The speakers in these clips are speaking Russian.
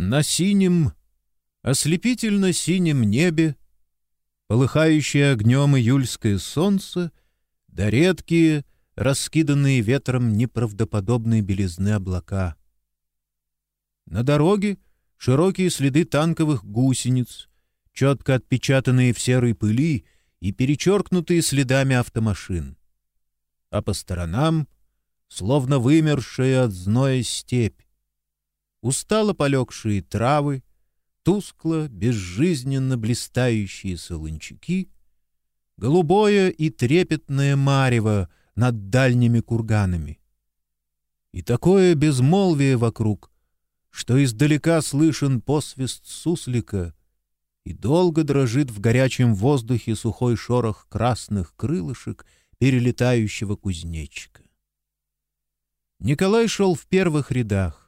На синем, ослепительно-синем небе, полыхающее огнем июльское солнце, да редкие, раскиданные ветром неправдоподобные белизны облака. На дороге широкие следы танковых гусениц, четко отпечатанные в серой пыли и перечеркнутые следами автомашин. А по сторонам, словно вымершая от зноя степь, устало полегшие травы, тускло, безжизненно блистающие солончаки, голубое и трепетное марево над дальними курганами. И такое безмолвие вокруг, что издалека слышен посвист суслика, и долго дрожит в горячем воздухе сухой шорох красных крылышек перелетающего кузнечика. Николай шел в первых рядах.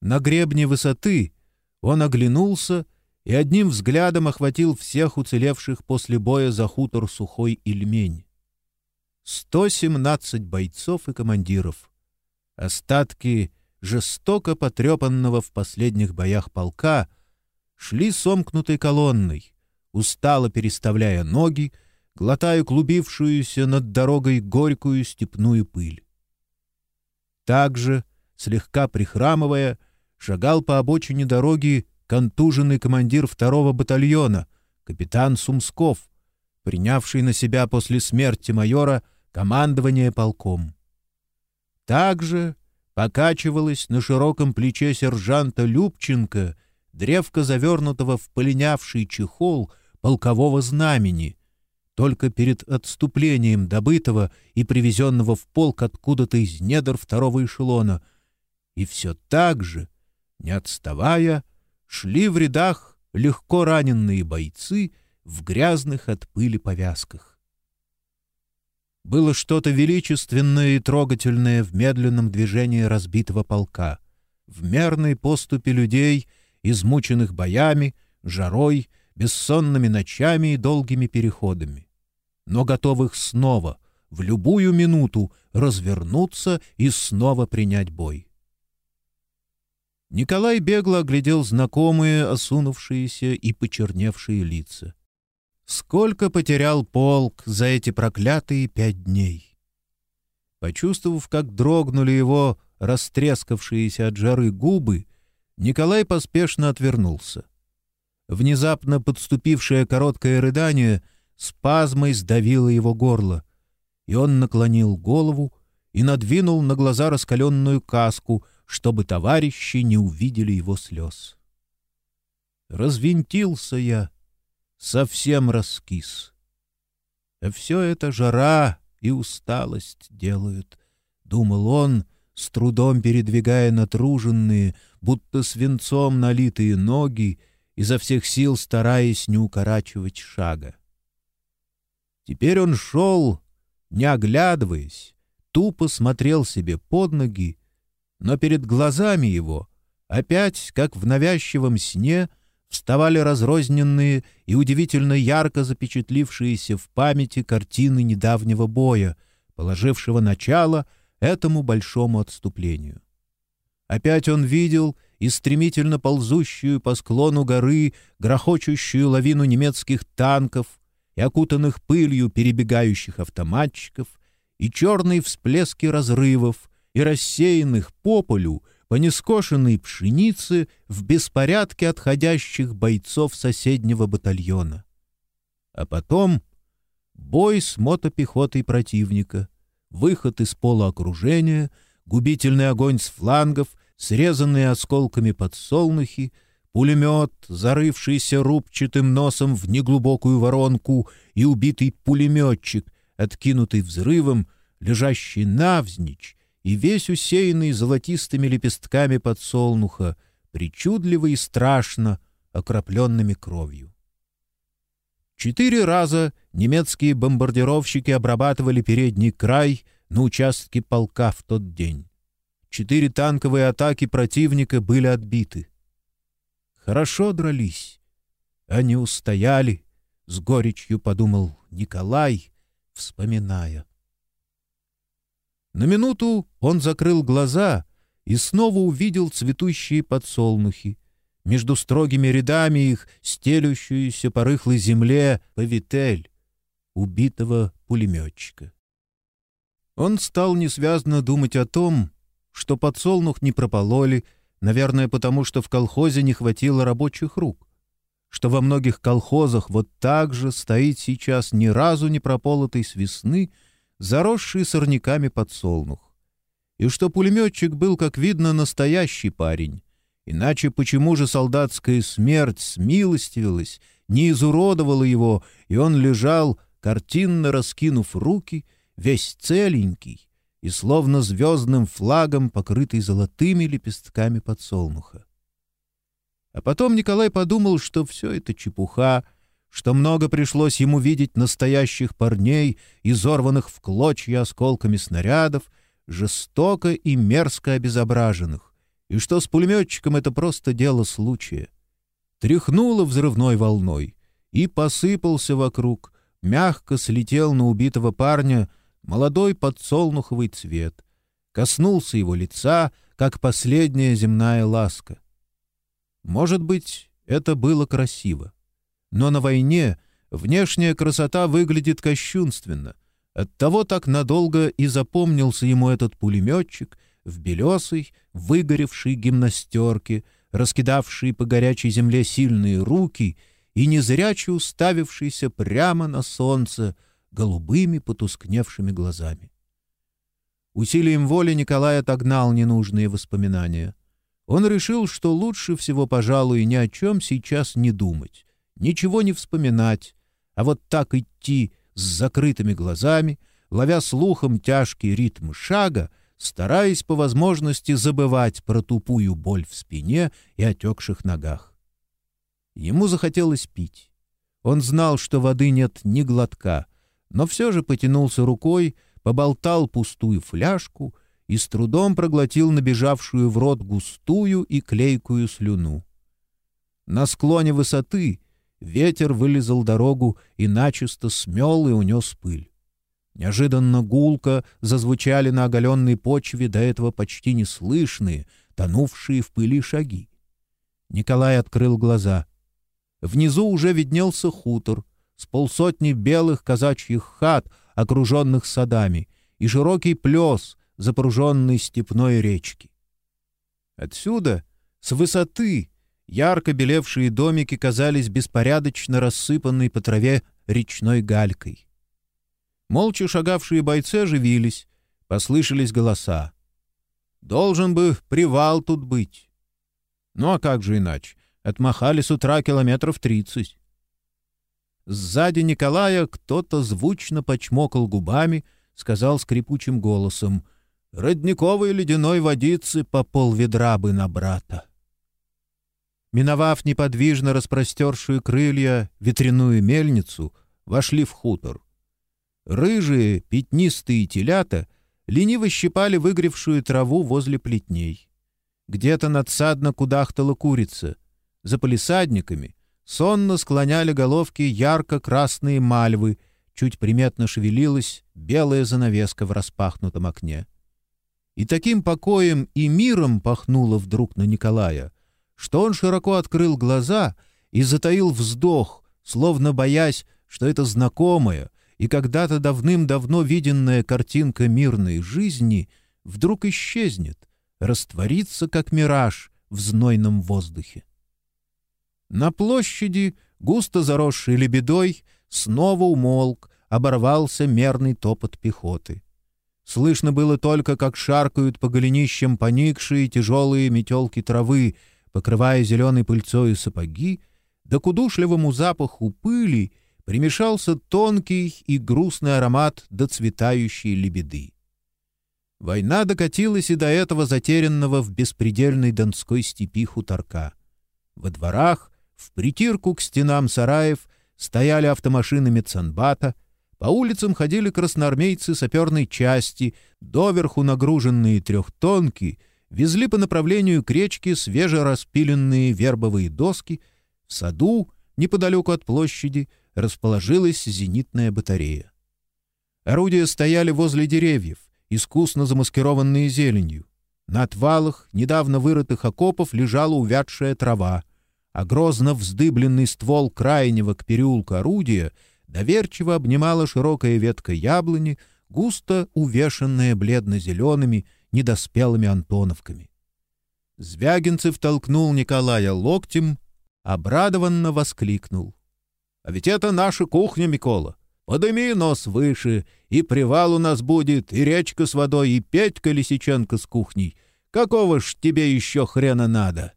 На гребне высоты он оглянулся и одним взглядом охватил всех уцелевших после боя за хутор Сухой Ильмень. 117 бойцов и командиров. Остатки жестоко потрепанного в последних боях полка шли сомкнутой колонной, устало переставляя ноги, глотая клубившуюся над дорогой горькую степную пыль. Также, слегка прихрамывая, шагал по обочине дороги контуженный командир второго батальона, капитан Сумсков, принявший на себя после смерти майора командование полком. Также покачивалась на широком плече сержанта Любченко древко завернутого в полинявший чехол полкового знамени, только перед отступлением добытого и привезенного в полк откуда-то из недр второго эшелона, и все так же, не отставая, шли в рядах легко раненные бойцы в грязных от пыли повязках. Было что-то величественное и трогательное в медленном движении разбитого полка, в мерной поступе людей — измученных боями, жарой, бессонными ночами и долгими переходами, но готовых снова, в любую минуту, развернуться и снова принять бой. Николай бегло оглядел знакомые, осунувшиеся и почерневшие лица. Сколько потерял полк за эти проклятые пять дней! Почувствовав, как дрогнули его растрескавшиеся от жары губы, Николай поспешно отвернулся. Внезапно подступившее короткое рыдание спазмой сдавило его горло, и он наклонил голову и надвинул на глаза раскаленную каску, чтобы товарищи не увидели его слез. Развинтился я, совсем раскис. А все это жара и усталость делают, — думал он, с трудом передвигая натруженные, будто свинцом налитые ноги, изо всех сил стараясь не укорачивать шага. Теперь он шел, не оглядываясь, тупо смотрел себе под ноги, но перед глазами его, опять, как в навязчивом сне, вставали разрозненные и удивительно ярко запечатлившиеся в памяти картины недавнего боя, положившего начало этому большому отступлению. Опять он видел и стремительно ползущую по склону горы грохочущую лавину немецких танков и окутанных пылью перебегающих автоматчиков, и черные всплески разрывов, и рассеянных по полю, по нескошенной пшенице в беспорядке отходящих бойцов соседнего батальона. А потом бой с мотопехотой противника, выход из полуокружения — губительный огонь с флангов, срезанные осколками подсолнухи, пулемет, зарывшийся рубчатым носом в неглубокую воронку, и убитый пулеметчик, откинутый взрывом, лежащий навзничь и весь усеянный золотистыми лепестками подсолнуха, причудливо и страшно окропленными кровью. Четыре раза немецкие бомбардировщики обрабатывали передний край — на участке полка в тот день. Четыре танковые атаки противника были отбиты. Хорошо дрались. Они устояли, — с горечью подумал Николай, вспоминая. На минуту он закрыл глаза и снова увидел цветущие подсолнухи, между строгими рядами их стелющуюся по рыхлой земле повитель убитого пулеметчика. Он стал несвязно думать о том, что подсолнух не пропололи, наверное, потому что в колхозе не хватило рабочих рук, что во многих колхозах вот так же стоит сейчас ни разу не прополотый с весны, заросший сорняками подсолнух, и что пулеметчик был, как видно, настоящий парень, иначе почему же солдатская смерть смилостивилась, не изуродовала его, и он лежал, картинно раскинув руки, весь целенький и словно звездным флагом, покрытый золотыми лепестками подсолнуха. А потом Николай подумал, что все это чепуха, что много пришлось ему видеть настоящих парней, изорванных в клочья осколками снарядов, жестоко и мерзко обезображенных, и что с пулеметчиком это просто дело случая. Тряхнуло взрывной волной, и посыпался вокруг, мягко слетел на убитого парня молодой подсолнуховый цвет, коснулся его лица, как последняя земная ласка. Может быть, это было красиво. Но на войне внешняя красота выглядит кощунственно. Оттого так надолго и запомнился ему этот пулеметчик в белесой, выгоревшей гимнастерке, раскидавший по горячей земле сильные руки — и незряче уставившийся прямо на солнце голубыми потускневшими глазами. Усилием воли Николай отогнал ненужные воспоминания. Он решил, что лучше всего, пожалуй, ни о чем сейчас не думать, ничего не вспоминать, а вот так идти с закрытыми глазами, ловя слухом тяжкий ритм шага, стараясь по возможности забывать про тупую боль в спине и отекших ногах. Ему захотелось пить. Он знал, что воды нет ни глотка, но все же потянулся рукой, поболтал пустую фляжку и с трудом проглотил набежавшую в рот густую и клейкую слюну. На склоне высоты ветер вылезал дорогу и начисто смел и унес пыль. Неожиданно гулко зазвучали на оголенной почве до этого почти неслышные, тонувшие в пыли шаги. Николай открыл глаза — Внизу уже виднелся хутор с полсотни белых казачьих хат, окруженных садами, и широкий плес, запруженный степной речки. Отсюда, с высоты, ярко белевшие домики казались беспорядочно рассыпанной по траве речной галькой. Молча шагавшие бойцы оживились, послышались голоса. «Должен бы привал тут быть». «Ну а как же иначе? Отмахали с утра километров тридцать. Сзади Николая кто-то звучно почмокал губами, сказал скрипучим голосом «Родниковой ледяной водицы по полведра бы на брата». Миновав неподвижно распростершую крылья ветряную мельницу, вошли в хутор. Рыжие, пятнистые телята лениво щипали выгревшую траву возле плетней. Где-то надсадно кудахтала курица — за полисадниками сонно склоняли головки ярко-красные мальвы, чуть приметно шевелилась белая занавеска в распахнутом окне. И таким покоем и миром пахнуло вдруг на Николая, что он широко открыл глаза и затаил вздох, словно боясь, что это знакомая и когда-то давным-давно виденная картинка мирной жизни вдруг исчезнет, растворится, как мираж в знойном воздухе. На площади, густо заросший лебедой, снова умолк, оборвался мерный топот пехоты. Слышно было только, как шаркают по голенищам поникшие тяжелые метелки травы, покрывая зеленой пыльцой сапоги, да к удушливому запаху пыли примешался тонкий и грустный аромат доцветающей лебеды. Война докатилась и до этого затерянного в беспредельной донской степи хуторка. Во дворах в притирку к стенам сараев стояли автомашины медсанбата, по улицам ходили красноармейцы саперной части, доверху нагруженные трехтонки, везли по направлению к речке свежераспиленные вербовые доски, в саду, неподалеку от площади, расположилась зенитная батарея. Орудия стояли возле деревьев, искусно замаскированные зеленью. На отвалах недавно вырытых окопов лежала увядшая трава — а грозно вздыбленный ствол крайнего к переулку орудия доверчиво обнимала широкая ветка яблони, густо увешанная бледно-зелеными недоспелыми антоновками. Звягинцев толкнул Николая локтем, обрадованно воскликнул. — А ведь это наша кухня, Микола. Подыми нос выше, и привал у нас будет, и речка с водой, и Петька Лисиченко с кухней. Какого ж тебе еще хрена надо?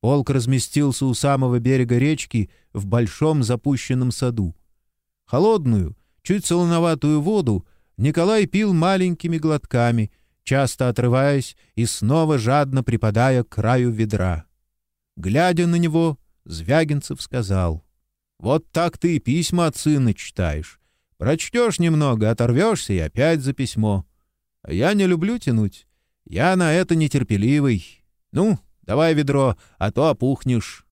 Полк разместился у самого берега речки в большом запущенном саду. Холодную, чуть солоноватую воду Николай пил маленькими глотками, часто отрываясь и снова жадно припадая к краю ведра. Глядя на него, Звягинцев сказал — вот так ты и письма от сына читаешь. Прочтешь немного, оторвешься и опять за письмо. А я не люблю тянуть. Я на это нетерпеливый. Ну, давай ведро, а то опухнешь.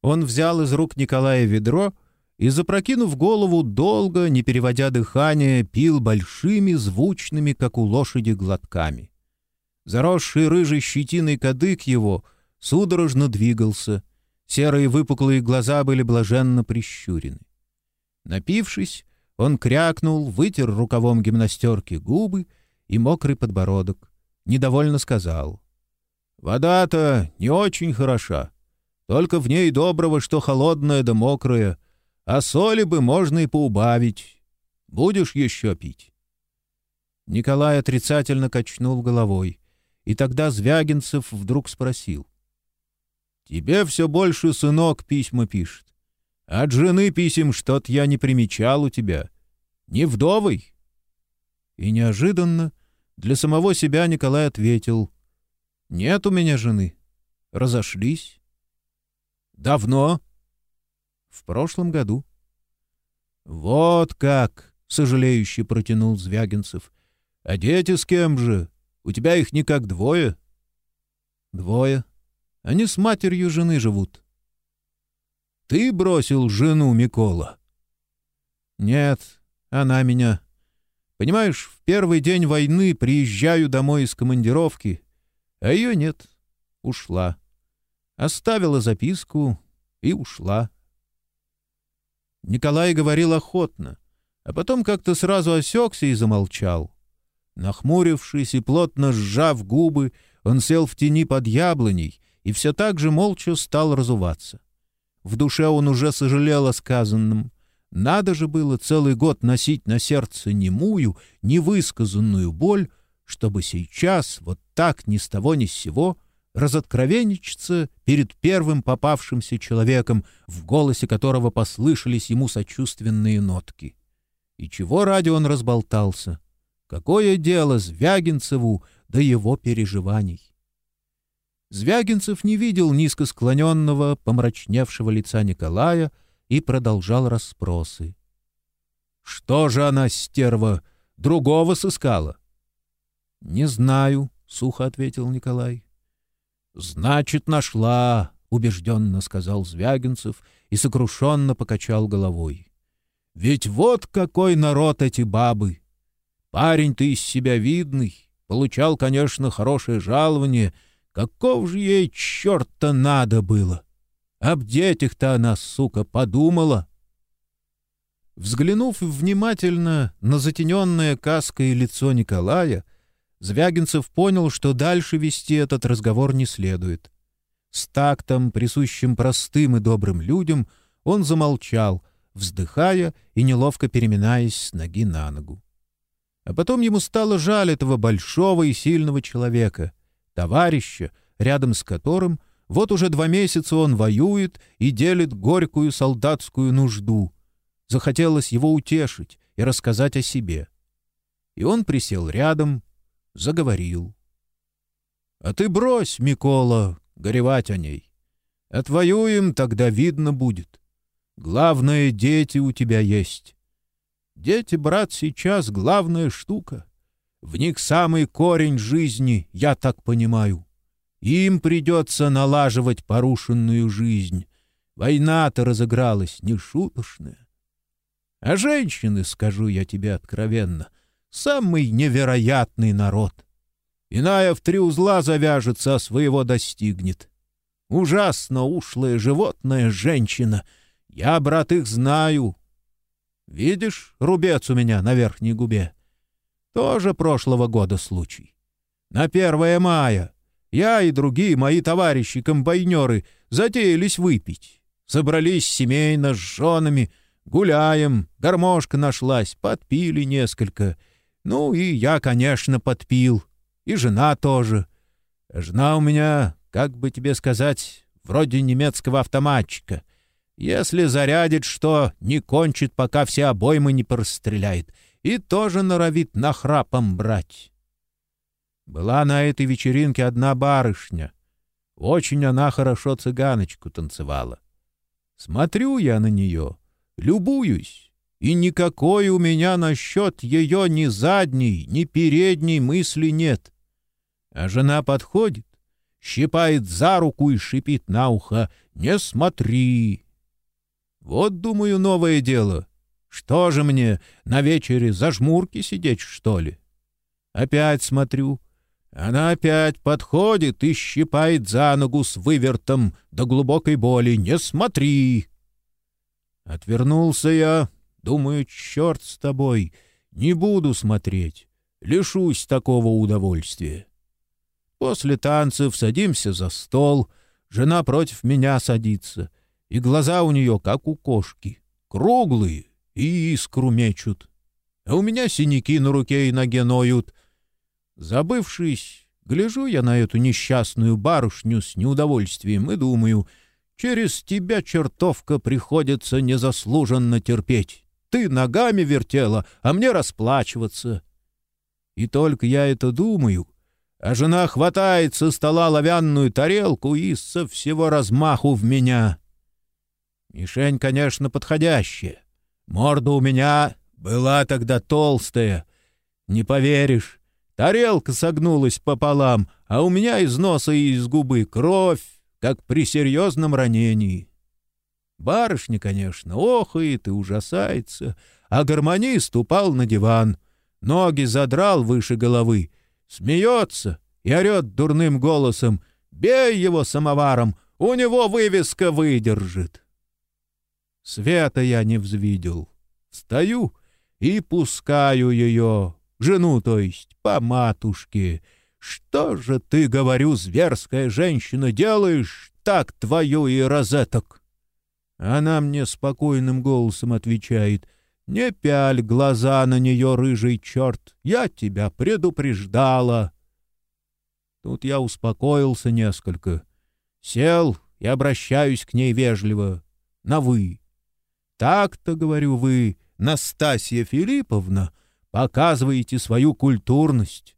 Он взял из рук Николая ведро и, запрокинув голову, долго, не переводя дыхание, пил большими, звучными, как у лошади, глотками. Заросший рыжий щетиной кадык его судорожно двигался, Серые выпуклые глаза были блаженно прищурены. Напившись, он крякнул, вытер рукавом гимнастерки губы и мокрый подбородок. Недовольно сказал. «Вода-то не очень хороша. Только в ней доброго, что холодная да мокрая, а соли бы можно и поубавить. Будешь еще пить?» Николай отрицательно качнул головой, и тогда Звягинцев вдруг спросил. Тебе все больше сынок письма пишет. От жены писем что-то я не примечал у тебя. Не вдовый?» И неожиданно для самого себя Николай ответил. «Нет у меня жены. Разошлись». «Давно?» «В прошлом году». «Вот как!» — сожалеюще протянул Звягинцев. «А дети с кем же? У тебя их никак двое?» «Двое», они с матерью жены живут. Ты бросил жену, Микола? Нет, она меня. Понимаешь, в первый день войны приезжаю домой из командировки, а ее нет. Ушла. Оставила записку и ушла. Николай говорил охотно, а потом как-то сразу осекся и замолчал. Нахмурившись и плотно сжав губы, он сел в тени под яблоней и все так же молча стал разуваться. В душе он уже сожалел о сказанном. Надо же было целый год носить на сердце немую, невысказанную боль, чтобы сейчас, вот так, ни с того ни с сего, разоткровенничаться перед первым попавшимся человеком, в голосе которого послышались ему сочувственные нотки. И чего ради он разболтался? Какое дело Звягинцеву до его переживаний? Звягинцев не видел низко склоненного, помрачневшего лица Николая и продолжал расспросы. — Что же она, стерва, другого сыскала? — Не знаю, — сухо ответил Николай. — Значит, нашла, — убежденно сказал Звягинцев и сокрушенно покачал головой. — Ведь вот какой народ эти бабы! Парень ты из себя видный, получал, конечно, хорошее жалование — Каков же ей черта надо было? Об детях-то она, сука, подумала. Взглянув внимательно на затененное каской лицо Николая, Звягинцев понял, что дальше вести этот разговор не следует. С тактом, присущим простым и добрым людям, он замолчал, вздыхая и неловко переминаясь с ноги на ногу. А потом ему стало жаль этого большого и сильного человека — товарища, рядом с которым вот уже два месяца он воюет и делит горькую солдатскую нужду. Захотелось его утешить и рассказать о себе. И он присел рядом, заговорил. — А ты брось, Микола, горевать о ней. Отвоюем, тогда видно будет. Главное, дети у тебя есть. Дети, брат, сейчас главная штука. В них самый корень жизни, я так понимаю. Им придется налаживать порушенную жизнь. Война-то разыгралась нешуточная. А женщины, скажу я тебе откровенно, самый невероятный народ. Иная в три узла завяжется, а своего достигнет. Ужасно ушлая животная женщина. Я, брат, их знаю. Видишь, рубец у меня на верхней губе? Тоже прошлого года случай. На 1 мая я и другие мои товарищи-комбайнеры затеялись выпить. Собрались семейно с женами, гуляем, гармошка нашлась, подпили несколько. Ну и я, конечно, подпил. И жена тоже. Жена у меня, как бы тебе сказать, вроде немецкого автоматчика. Если зарядит что, не кончит, пока все обоймы не простреляет. И тоже норовит нахрапом брать. Была на этой вечеринке одна барышня. Очень она хорошо цыганочку танцевала. Смотрю я на нее, любуюсь, и никакой у меня насчет ее ни задней, ни передней мысли нет. А жена подходит, щипает за руку и шипит на ухо «Не смотри!» Вот, думаю, новое дело. Что же мне, на вечере за жмурки сидеть, что ли? Опять смотрю — она опять подходит и щипает за ногу с вывертом до глубокой боли. «Не смотри!» Отвернулся я, думаю, черт с тобой, не буду смотреть, лишусь такого удовольствия. После танцев садимся за стол, жена против меня садится, и глаза у нее, как у кошки, круглые и искру мечут. А у меня синяки на руке и ноге ноют — Забывшись, гляжу я на эту несчастную барышню с неудовольствием и думаю, через тебя, чертовка, приходится незаслуженно терпеть. Ты ногами вертела, а мне расплачиваться. И только я это думаю, а жена хватает со стола лавянную тарелку и со всего размаху в меня. Мишень, конечно, подходящая. Морда у меня была тогда толстая. Не поверишь, Тарелка согнулась пополам, а у меня из носа и из губы кровь, как при серьезном ранении. Барышня, конечно, охает и ужасается, а гармонист упал на диван, ноги задрал выше головы, смеется и орет дурным голосом «Бей его самоваром, у него вывеска выдержит». Света я не взвидел. Стою и пускаю ее, жену, то есть, по матушке. Что же ты, говорю, зверская женщина, делаешь так твою и розеток? Она мне спокойным голосом отвечает, «Не пяль глаза на нее, рыжий черт, я тебя предупреждала». Тут я успокоился несколько, сел и обращаюсь к ней вежливо, на «вы». «Так-то, — говорю вы, — Настасья Филипповна, — показываете свою культурность.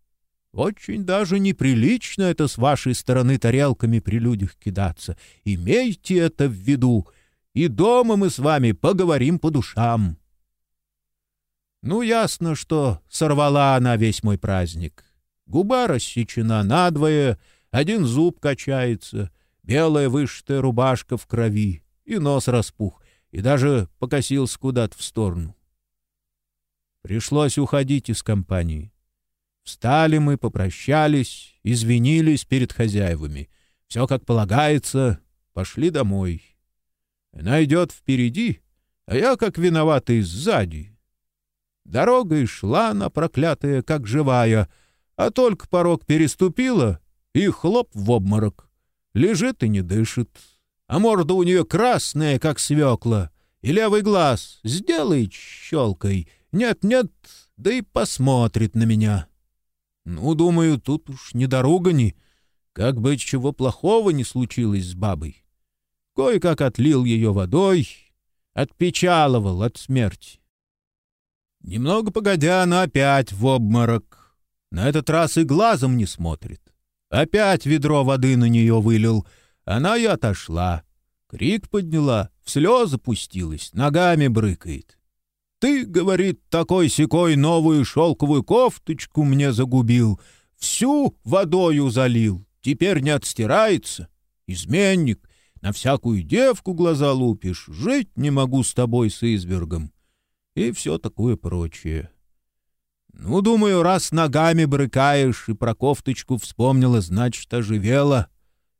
Очень даже неприлично это с вашей стороны тарелками при людях кидаться. Имейте это в виду, и дома мы с вами поговорим по душам. Ну, ясно, что сорвала она весь мой праздник. Губа рассечена надвое, один зуб качается, белая вышитая рубашка в крови, и нос распух, и даже покосился куда-то в сторону. Пришлось уходить из компании. Встали мы, попрощались, извинились перед хозяевами. Все как полагается, пошли домой. Она идет впереди, а я, как виноватый, сзади. Дорога и шла она, проклятая, как живая, а только порог переступила, и хлоп в обморок. Лежит и не дышит, а морда у нее красная, как свекла, и левый глаз сделает щелкой — нет-нет, да и посмотрит на меня. Ну, думаю, тут уж не дорога ни, как бы чего плохого не случилось с бабой. Кое-как отлил ее водой, отпечаловал от смерти. Немного погодя, она опять в обморок. На этот раз и глазом не смотрит. Опять ведро воды на нее вылил. Она и отошла. Крик подняла, в слезы пустилась, ногами брыкает. Ты, говорит, такой-сякой новую шелковую кофточку мне загубил, всю водою залил, теперь не отстирается. Изменник, на всякую девку глаза лупишь, жить не могу с тобой, с извергом. И все такое прочее. Ну, думаю, раз ногами брыкаешь и про кофточку вспомнила, значит, оживела.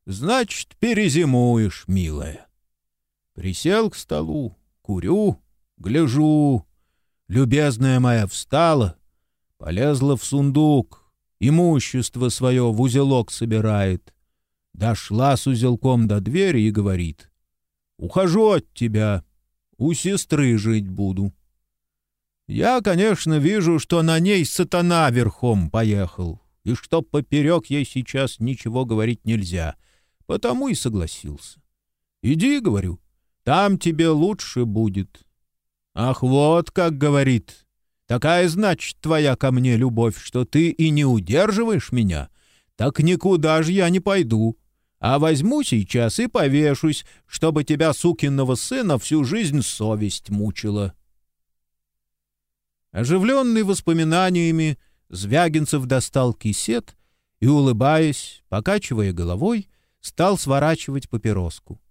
Значит, перезимуешь, милая. Присел к столу, курю, гляжу. Любезная моя встала, полезла в сундук, имущество свое в узелок собирает. Дошла с узелком до двери и говорит. «Ухожу от тебя, у сестры жить буду». Я, конечно, вижу, что на ней сатана верхом поехал, и что поперек ей сейчас ничего говорить нельзя, потому и согласился. «Иди, — говорю, — там тебе лучше будет». «Ах, вот как говорит. Такая, значит, твоя ко мне любовь, что ты и не удерживаешь меня. Так никуда же я не пойду, а возьму сейчас и повешусь, чтобы тебя, сукиного сына, всю жизнь совесть мучила». Оживленный воспоминаниями, Звягинцев достал кисет и, улыбаясь, покачивая головой, стал сворачивать папироску.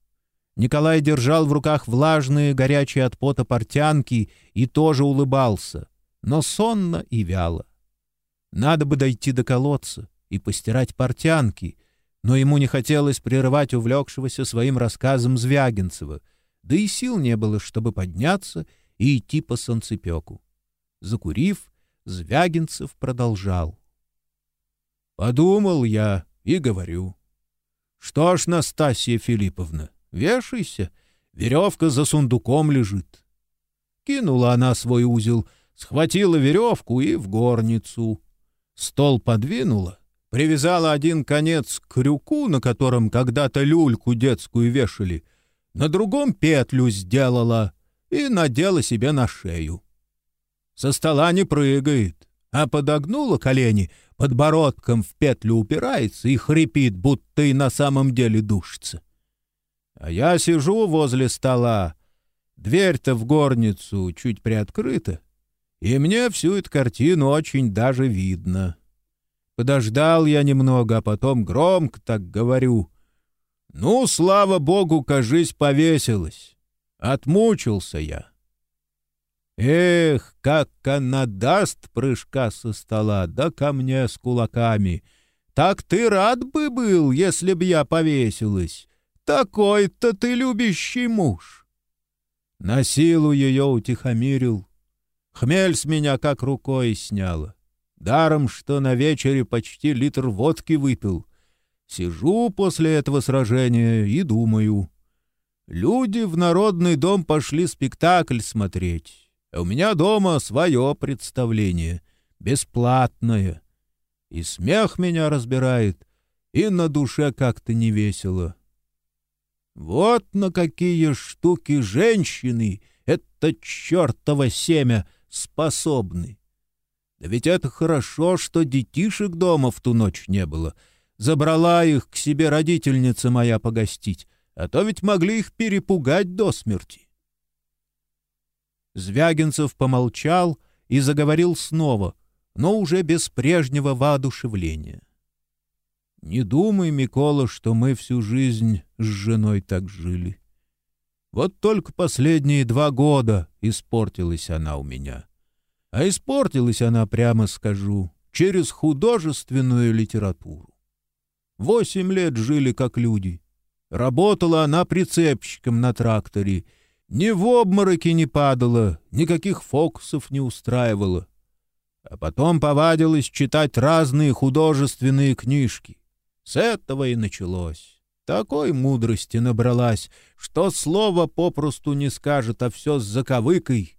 Николай держал в руках влажные, горячие от пота портянки и тоже улыбался, но сонно и вяло. Надо бы дойти до колодца и постирать портянки, но ему не хотелось прерывать увлекшегося своим рассказом Звягинцева, да и сил не было, чтобы подняться и идти по солнцепеку. Закурив, Звягинцев продолжал. «Подумал я и говорю. Что ж, Настасья Филипповна, вешайся, веревка за сундуком лежит». Кинула она свой узел, схватила веревку и в горницу. Стол подвинула, привязала один конец к крюку, на котором когда-то люльку детскую вешали, на другом петлю сделала и надела себе на шею со стола не прыгает, а подогнула колени, подбородком в петлю упирается и хрипит, будто и на самом деле душится. А я сижу возле стола, дверь-то в горницу чуть приоткрыта, и мне всю эту картину очень даже видно. Подождал я немного, а потом громко так говорю. Ну, слава богу, кажись, повесилась. Отмучился я. Эх, как она даст прыжка со стола, да ко мне с кулаками. Так ты рад бы был, если б я повесилась. Такой-то ты любящий муж. На силу ее утихомирил. Хмель с меня как рукой сняла. Даром, что на вечере почти литр водки выпил. Сижу после этого сражения и думаю. Люди в народный дом пошли спектакль смотреть. А у меня дома свое представление, бесплатное. И смех меня разбирает, и на душе как-то не весело. Вот на какие штуки женщины, это чертово семя, способны. Да ведь это хорошо, что детишек дома в ту ночь не было. Забрала их к себе родительница моя погостить, а то ведь могли их перепугать до смерти. Звягинцев помолчал и заговорил снова, но уже без прежнего воодушевления. «Не думай, Микола, что мы всю жизнь с женой так жили. Вот только последние два года испортилась она у меня. А испортилась она, прямо скажу, через художественную литературу. Восемь лет жили как люди. Работала она прицепщиком на тракторе — ни в обмороке не падала, никаких фокусов не устраивала. А потом повадилась читать разные художественные книжки. С этого и началось. Такой мудрости набралась, что слово попросту не скажет, а все с заковыкой.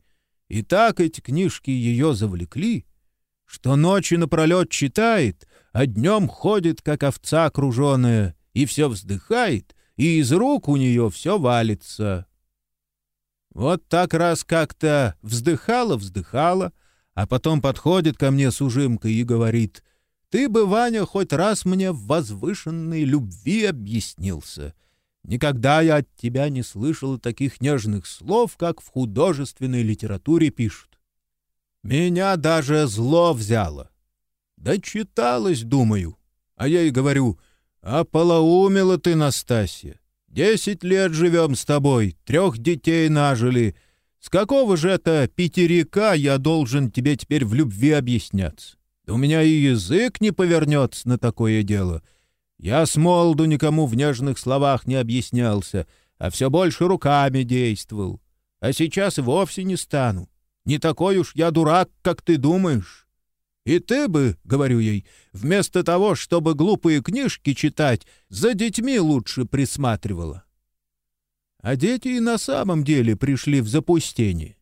И так эти книжки ее завлекли, что ночи напролет читает, а днем ходит, как овца окруженная, и все вздыхает, и из рук у нее все валится. Вот так раз как-то вздыхала-вздыхала, а потом подходит ко мне с ужимкой и говорит, «Ты бы, Ваня, хоть раз мне в возвышенной любви объяснился. Никогда я от тебя не слышала таких нежных слов, как в художественной литературе пишут. Меня даже зло взяло. Да читалось, думаю. А я и говорю, а полоумела ты, Настасья. Десять лет живем с тобой, трех детей нажили. С какого же это пятерика я должен тебе теперь в любви объясняться? Да у меня и язык не повернется на такое дело. Я с молоду никому в нежных словах не объяснялся, а все больше руками действовал. А сейчас вовсе не стану. Не такой уж я дурак, как ты думаешь. И ты бы, — говорю ей, — вместо того, чтобы глупые книжки читать, за детьми лучше присматривала. А дети и на самом деле пришли в запустение.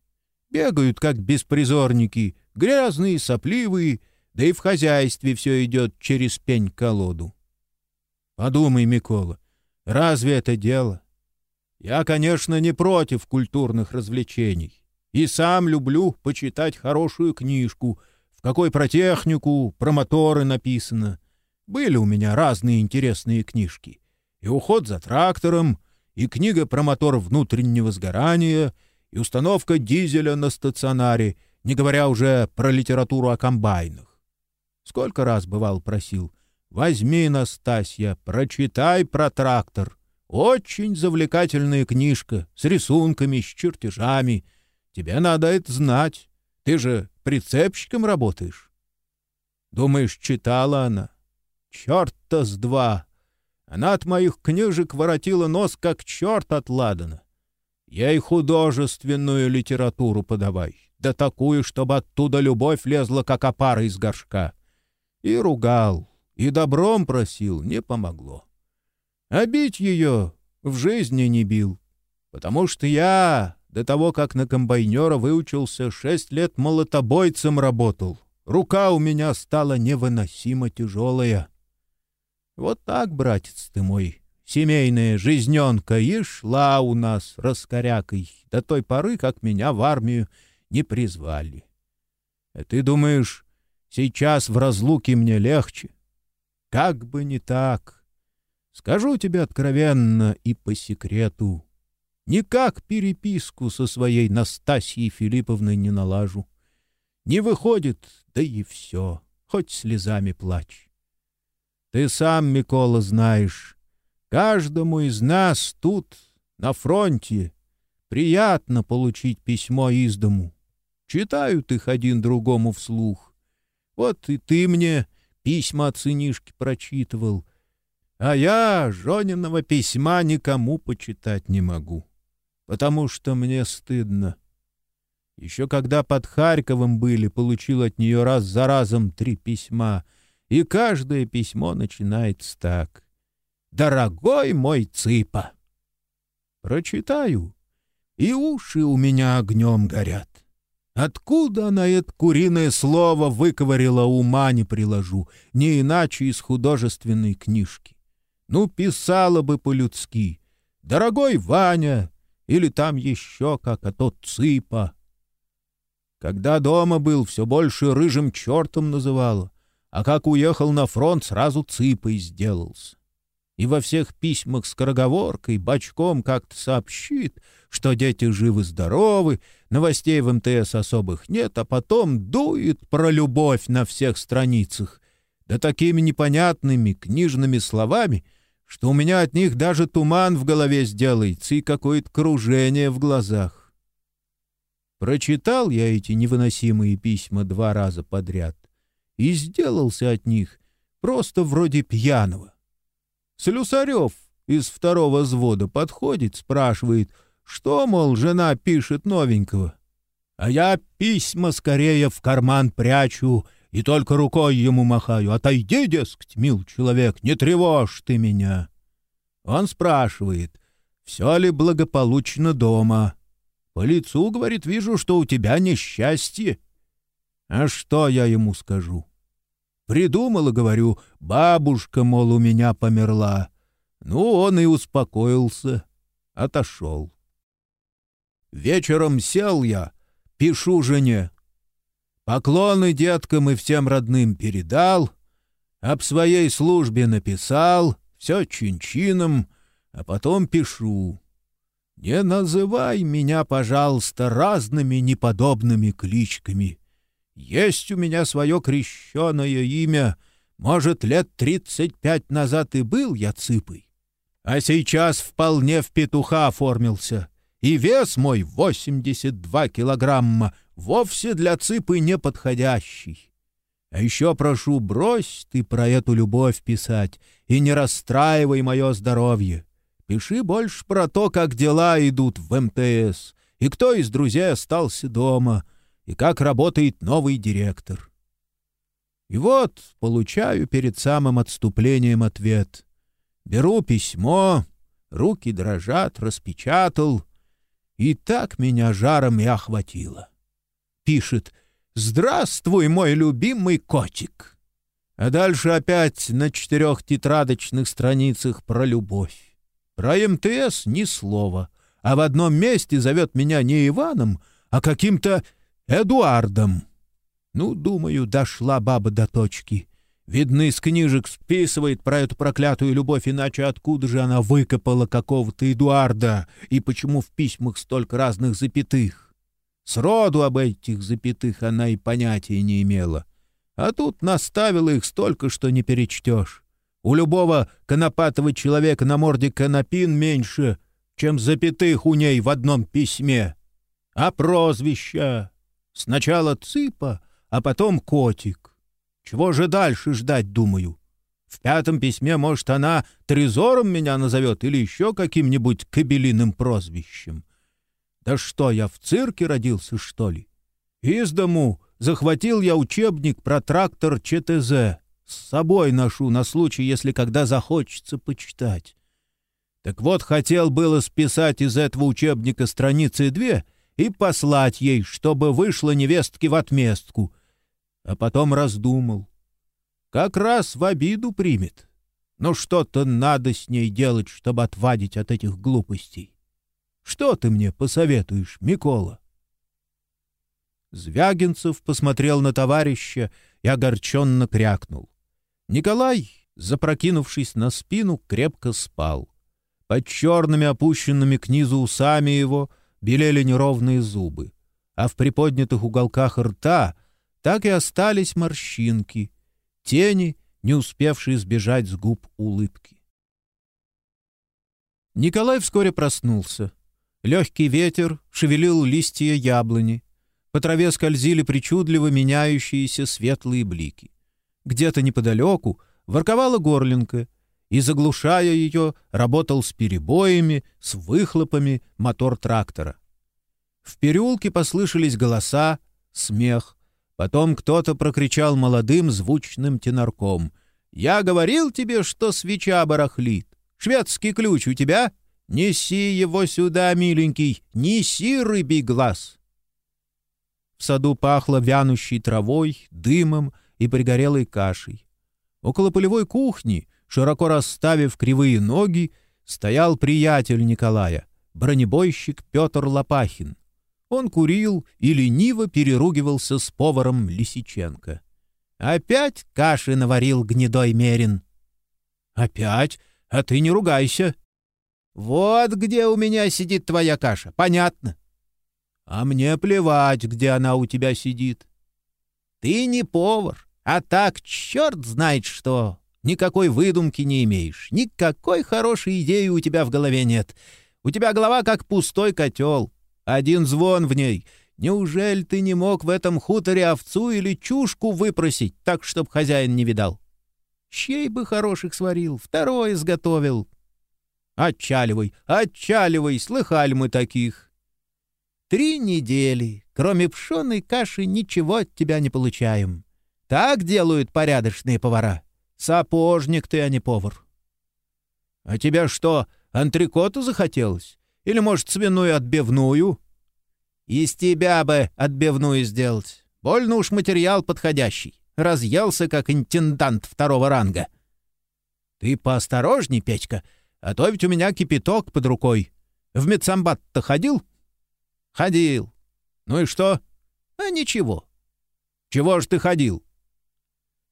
Бегают, как беспризорники, грязные, сопливые, да и в хозяйстве все идет через пень-колоду. Подумай, Микола, разве это дело? Я, конечно, не против культурных развлечений. И сам люблю почитать хорошую книжку, в какой про технику, про моторы написано. Были у меня разные интересные книжки. И уход за трактором, и книга про мотор внутреннего сгорания, и установка дизеля на стационаре, не говоря уже про литературу о комбайнах. Сколько раз бывал просил, возьми, Настасья, прочитай про трактор. Очень завлекательная книжка, с рисунками, с чертежами. Тебе надо это знать. Ты же прицепщиком работаешь. Думаешь, читала она? Черта с два! Она от моих книжек воротила нос, как черт от ладана. Ей художественную литературу подавай, да такую, чтобы оттуда любовь лезла, как опара из горшка. И ругал, и добром просил, не помогло. А бить ее в жизни не бил, потому что я до того, как на комбайнера выучился, шесть лет молотобойцем работал. Рука у меня стала невыносимо тяжелая. Вот так, братец ты мой, семейная жизненка и шла у нас раскорякой до той поры, как меня в армию не призвали. А ты думаешь, сейчас в разлуке мне легче? Как бы не так. Скажу тебе откровенно и по секрету. Никак переписку со своей Настасьей Филипповной не налажу. Не выходит, да и все, хоть слезами плачь. Ты сам, Микола, знаешь, каждому из нас тут, на фронте, приятно получить письмо из дому. Читают их один другому вслух. Вот и ты мне письма от сынишки прочитывал, а я Жониного письма никому почитать не могу, потому что мне стыдно. Еще когда под Харьковом были, получил от нее раз за разом три письма — и каждое письмо начинается так. «Дорогой мой цыпа!» Прочитаю, и уши у меня огнем горят. Откуда она это куриное слово выковырила, ума не приложу, не иначе из художественной книжки. Ну, писала бы по-людски. «Дорогой Ваня!» или там еще как, а тот цыпа. Когда дома был, все больше рыжим чертом называла а как уехал на фронт, сразу цыпой сделался. И во всех письмах с скороговоркой бочком как-то сообщит, что дети живы-здоровы, новостей в МТС особых нет, а потом дует про любовь на всех страницах, да такими непонятными книжными словами, что у меня от них даже туман в голове сделается и какое-то кружение в глазах. Прочитал я эти невыносимые письма два раза подряд — и сделался от них просто вроде пьяного. Слюсарев из второго взвода подходит, спрашивает, что, мол, жена пишет новенького. А я письма скорее в карман прячу и только рукой ему махаю. Отойди, дескать, мил человек, не тревожь ты меня. Он спрашивает, все ли благополучно дома. По лицу, говорит, вижу, что у тебя несчастье. А что я ему скажу? Придумала, говорю, бабушка, мол, у меня померла. Ну, он и успокоился, отошел. Вечером сел я, пишу жене. Поклоны деткам и всем родным передал, об своей службе написал, все чин-чином, а потом пишу. Не называй меня, пожалуйста, разными неподобными кличками. Есть у меня свое крещеное имя. Может, лет тридцать пять назад и был я цыпой. А сейчас вполне в петуха оформился. И вес мой восемьдесят два килограмма, вовсе для цыпы неподходящий. А еще прошу, брось ты про эту любовь писать и не расстраивай мое здоровье. Пиши больше про то, как дела идут в МТС, и кто из друзей остался дома, и как работает новый директор. И вот получаю перед самым отступлением ответ. Беру письмо, руки дрожат, распечатал, и так меня жаром и охватило. Пишет «Здравствуй, мой любимый котик!» А дальше опять на четырех тетрадочных страницах про любовь. Про МТС ни слова, а в одном месте зовет меня не Иваном, а каким-то Эдуардом. Ну, думаю, дошла баба до точки. Видно, из книжек списывает про эту проклятую любовь, иначе откуда же она выкопала какого-то Эдуарда и почему в письмах столько разных запятых? Сроду об этих запятых она и понятия не имела. А тут наставила их столько, что не перечтешь. У любого конопатого человека на морде конопин меньше, чем запятых у ней в одном письме. А прозвища? Сначала Цыпа, а потом Котик. Чего же дальше ждать, думаю? В пятом письме, может, она Трезором меня назовет или еще каким-нибудь кабелиным прозвищем. Да что, я в цирке родился, что ли? Из дому захватил я учебник про трактор ЧТЗ. С собой ношу на случай, если когда захочется почитать. Так вот, хотел было списать из этого учебника страницы две и послать ей, чтобы вышла невестке в отместку. А потом раздумал. Как раз в обиду примет. Но что-то надо с ней делать, чтобы отвадить от этих глупостей. Что ты мне посоветуешь, Микола? Звягинцев посмотрел на товарища и огорченно крякнул. Николай, запрокинувшись на спину, крепко спал. Под черными опущенными к низу усами его белели неровные зубы, а в приподнятых уголках рта так и остались морщинки, тени, не успевшие сбежать с губ улыбки. Николай вскоре проснулся. Легкий ветер шевелил листья яблони. По траве скользили причудливо меняющиеся светлые блики. Где-то неподалеку ворковала горлинка, и, заглушая ее, работал с перебоями, с выхлопами мотор трактора. В переулке послышались голоса, смех. Потом кто-то прокричал молодым звучным тенорком. «Я говорил тебе, что свеча барахлит. Шведский ключ у тебя? Неси его сюда, миленький, неси рыбий глаз!» В саду пахло вянущей травой, дымом, и пригорелой кашей. Около полевой кухни, широко расставив кривые ноги, стоял приятель Николая, бронебойщик Петр Лопахин. Он курил и лениво переругивался с поваром Лисиченко. «Опять каши наварил гнедой Мерин?» «Опять? А ты не ругайся!» «Вот где у меня сидит твоя каша, понятно?» «А мне плевать, где она у тебя сидит». «Ты не повар, а так, черт знает что. Никакой выдумки не имеешь. Никакой хорошей идеи у тебя в голове нет. У тебя голова как пустой котел. Один звон в ней. Неужели ты не мог в этом хуторе овцу или чушку выпросить, так, чтоб хозяин не видал? Щей бы хороших сварил, второй изготовил. Отчаливай, отчаливай, слыхали мы таких. Три недели, кроме пшеной каши, ничего от тебя не получаем. Так делают порядочные повара. Сапожник ты, а не повар. А тебя что, антрикоту захотелось? Или, может, свиную отбивную? Из тебя бы отбивную сделать. Больно уж материал подходящий. Разъелся, как интендант второго ранга. Ты поосторожней, Петька, а то ведь у меня кипяток под рукой. В медсамбат-то ходил? Ходил. Ну и что? А ничего. Чего ж ты ходил?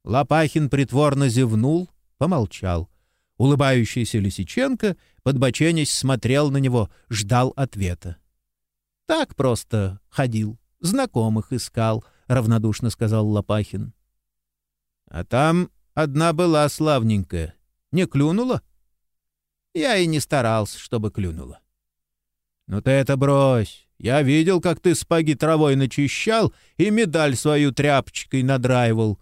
Лопахин притворно зевнул, помолчал. Улыбающийся Лисиченко, подбоченясь, смотрел на него, ждал ответа. — Так просто ходил, знакомых искал, — равнодушно сказал Лопахин. — А там одна была славненькая. Не клюнула? Я и не старался, чтобы клюнула. — Ну ты это брось. Я видел, как ты спаги травой начищал и медаль свою тряпочкой надраивал.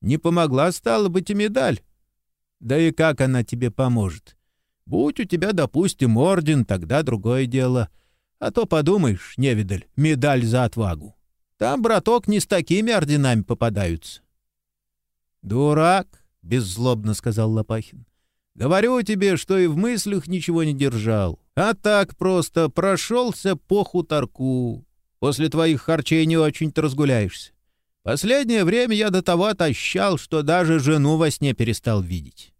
Не помогла, стала быть, и медаль. Да и как она тебе поможет? Будь у тебя, допустим, орден, тогда другое дело. А то подумаешь, невидаль, медаль за отвагу. Там, браток, не с такими орденами попадаются. «Дурак!» — беззлобно сказал Лопахин. «Говорю тебе, что и в мыслях ничего не держал, а так просто прошелся по хуторку. После твоих харчей не очень-то разгуляешься. Последнее время я до того отощал, что даже жену во сне перестал видеть».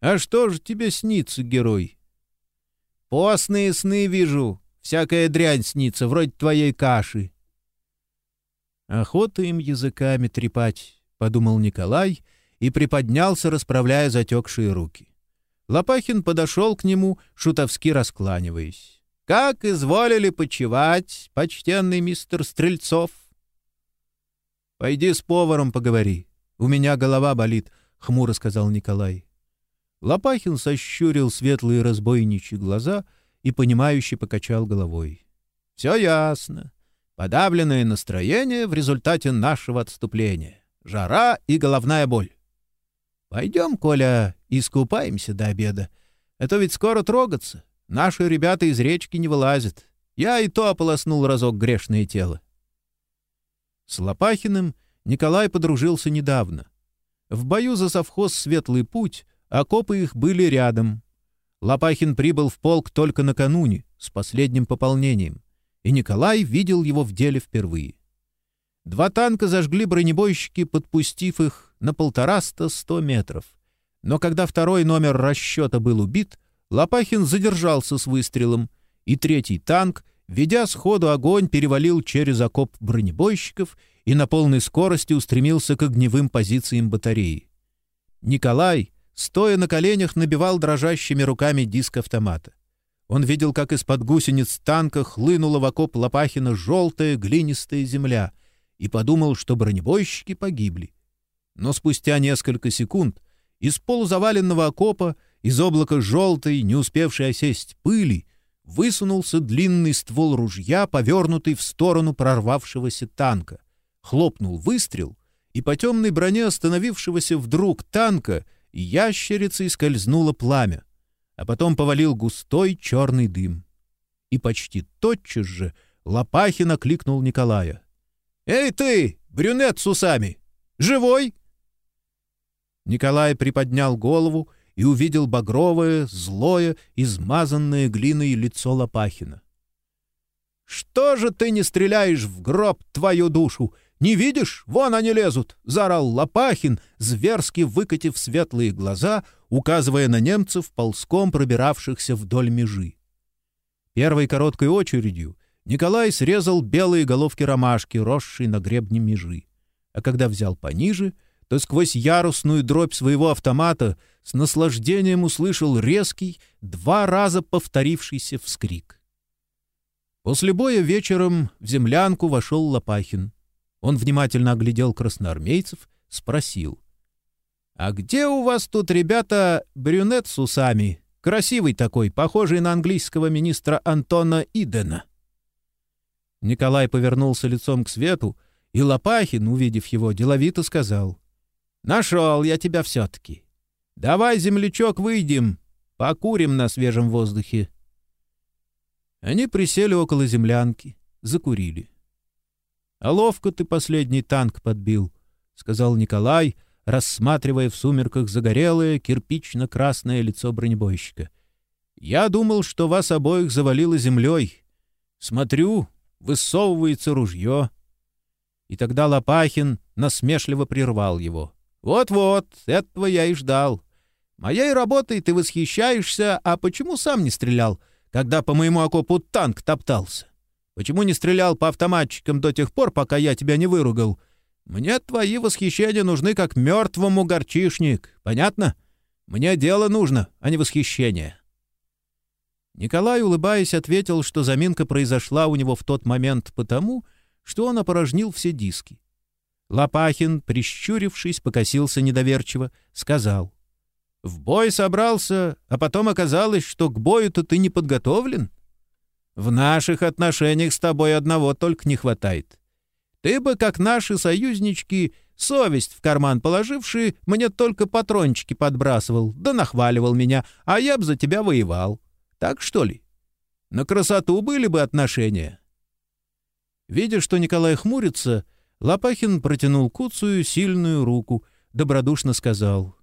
«А что же тебе снится, герой?» «Постные сны вижу. Всякая дрянь снится, вроде твоей каши. Охота им языками трепать, — подумал Николай и приподнялся, расправляя затекшие руки. Лопахин подошел к нему, шутовски раскланиваясь. — Как изволили почевать, почтенный мистер Стрельцов? — Пойди с поваром поговори. У меня голова болит, — хмуро сказал Николай. Лопахин сощурил светлые разбойничьи глаза и, понимающе покачал головой. — Все ясно. Подавленное настроение в результате нашего отступления. Жара и головная боль. Пойдем, Коля, искупаемся до обеда. Это ведь скоро трогаться. Наши ребята из речки не вылазят. Я и то ополоснул разок грешное тело. С Лопахиным Николай подружился недавно. В бою за совхоз «Светлый путь» окопы их были рядом. Лопахин прибыл в полк только накануне, с последним пополнением и Николай видел его в деле впервые. Два танка зажгли бронебойщики, подпустив их на полтораста-сто метров. Но когда второй номер расчета был убит, Лопахин задержался с выстрелом, и третий танк, ведя сходу огонь, перевалил через окоп бронебойщиков и на полной скорости устремился к огневым позициям батареи. Николай, стоя на коленях, набивал дрожащими руками диск автомата. Он видел, как из-под гусениц танка хлынула в окоп Лопахина желтая глинистая земля, и подумал, что бронебойщики погибли. Но спустя несколько секунд из полузаваленного окопа, из облака желтой, не успевшей осесть пыли, высунулся длинный ствол ружья, повернутый в сторону прорвавшегося танка. Хлопнул выстрел, и по темной броне остановившегося вдруг танка ящерицей скользнуло пламя а потом повалил густой черный дым. И почти тотчас же Лопахин окликнул Николая. «Эй ты, брюнет с усами! Живой?» Николай приподнял голову и увидел багровое, злое, измазанное глиной лицо Лопахина. «Что же ты не стреляешь в гроб твою душу? Не видишь? Вон они лезут!» — заорал Лопахин, зверски выкатив светлые глаза, указывая на немцев, ползком пробиравшихся вдоль межи. Первой короткой очередью Николай срезал белые головки ромашки, росшей на гребне межи. А когда взял пониже, то сквозь ярусную дробь своего автомата с наслаждением услышал резкий, два раза повторившийся вскрик. После боя вечером в землянку вошел Лопахин. Он внимательно оглядел красноармейцев, спросил. «А где у вас тут, ребята, брюнет с усами? Красивый такой, похожий на английского министра Антона Идена». Николай повернулся лицом к свету, и Лопахин, увидев его, деловито сказал. «Нашел я тебя все-таки. Давай, землячок, выйдем, покурим на свежем воздухе». Они присели около землянки, закурили. А ловко ты последний танк подбил, — сказал Николай, рассматривая в сумерках загорелое кирпично-красное лицо бронебойщика. — Я думал, что вас обоих завалило землей. Смотрю, высовывается ружье. И тогда Лопахин насмешливо прервал его. «Вот-вот, этого я и ждал. Моей работой ты восхищаешься, а почему сам не стрелял, когда по моему окопу танк топтался?» Почему не стрелял по автоматчикам до тех пор, пока я тебя не выругал? Мне твои восхищения нужны как мертвому горчишник. Понятно? Мне дело нужно, а не восхищение». Николай, улыбаясь, ответил, что заминка произошла у него в тот момент потому, что он опорожнил все диски. Лопахин, прищурившись, покосился недоверчиво, сказал. «В бой собрался, а потом оказалось, что к бою-то ты не подготовлен?» В наших отношениях с тобой одного только не хватает. Ты бы, как наши союзнички, совесть в карман положившие, мне только патрончики подбрасывал, да нахваливал меня, а я бы за тебя воевал. Так что ли? На красоту были бы отношения». Видя, что Николай хмурится, Лопахин протянул Куцую сильную руку, добродушно сказал.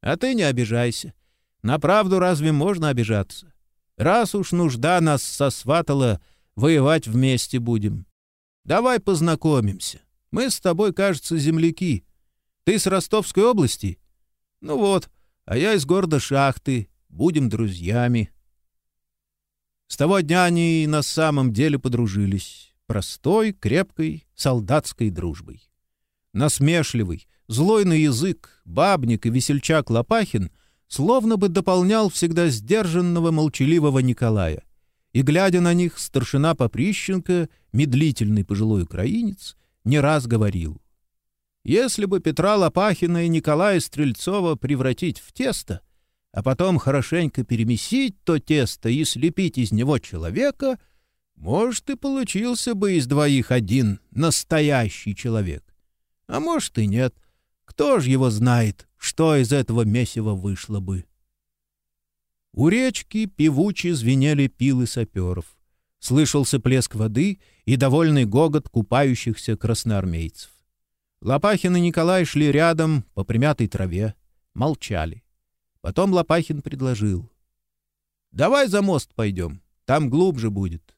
«А ты не обижайся. На правду разве можно обижаться? Раз уж нужда нас сосватала, воевать вместе будем. Давай познакомимся. Мы с тобой, кажется, земляки. Ты с Ростовской области? Ну вот, а я из города Шахты. Будем друзьями. С того дня они на самом деле подружились. Простой, крепкой, солдатской дружбой. Насмешливый, злой на язык, бабник и весельчак Лопахин словно бы дополнял всегда сдержанного, молчаливого Николая — и, глядя на них, старшина Поприщенко, медлительный пожилой украинец, не раз говорил. Если бы Петра Лопахина и Николая Стрельцова превратить в тесто, а потом хорошенько перемесить то тесто и слепить из него человека, может, и получился бы из двоих один настоящий человек. А может и нет. Кто ж его знает, что из этого месива вышло бы? У речки певуче звенели пилы саперов. Слышался плеск воды и довольный гогот купающихся красноармейцев. Лопахин и Николай шли рядом по примятой траве, молчали. Потом Лопахин предложил. «Давай за мост пойдем, там глубже будет».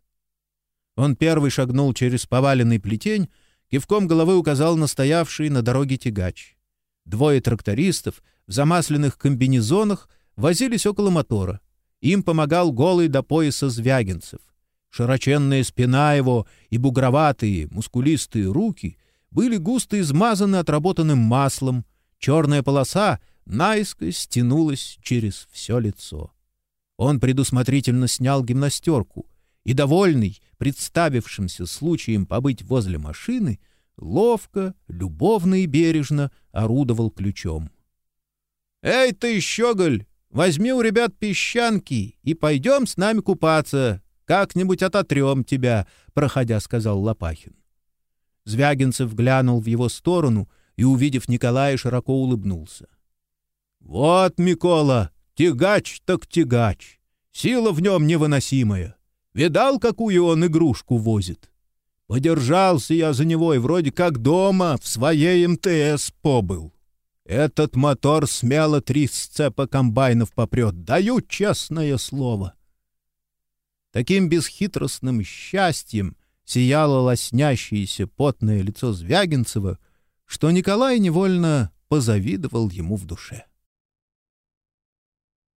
Он первый шагнул через поваленный плетень, кивком головы указал на стоявший на дороге тягач. Двое трактористов в замасленных комбинезонах возились около мотора. Им помогал голый до пояса Звягинцев. Широченная спина его и бугроватые, мускулистые руки были густо измазаны отработанным маслом, черная полоса наискось тянулась через все лицо. Он предусмотрительно снял гимнастерку и, довольный представившимся случаем побыть возле машины, ловко, любовно и бережно орудовал ключом. «Эй ты, щеголь!» Возьми у ребят песчанки и пойдем с нами купаться. Как-нибудь ототрем тебя, — проходя, сказал Лопахин. Звягинцев глянул в его сторону и, увидев Николая, широко улыбнулся. — Вот, Микола, тягач так тягач. Сила в нем невыносимая. Видал, какую он игрушку возит? Подержался я за него и вроде как дома в своей МТС побыл. Этот мотор смело три сцепа комбайнов попрет, даю честное слово. Таким бесхитростным счастьем сияло лоснящееся потное лицо Звягинцева, что Николай невольно позавидовал ему в душе. —